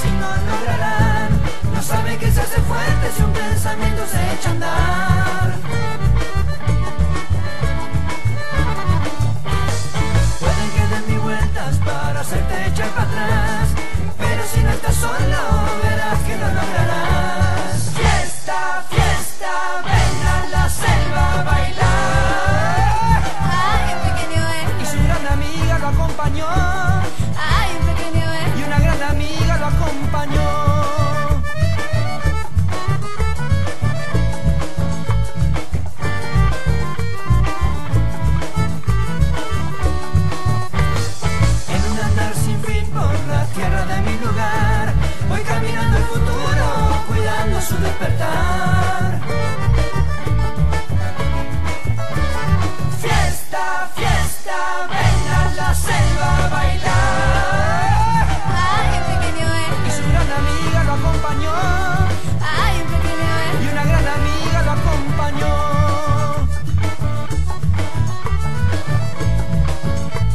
si no lograrán. No saben que se hace fuerte si un pensamiento se echa a andar. Pueden que den mil vueltas para hacerte echar para atrás, pero si no estás solo verás que no lograrás. Fiesta, fiesta, ven a la selva a bailar. Y su gran amiga lo acompañó acompañó. En un andar sin fin por la tierra de mi lugar, voy caminando el futuro, cuidando su despertar. Fiesta, fiesta, venga la selva.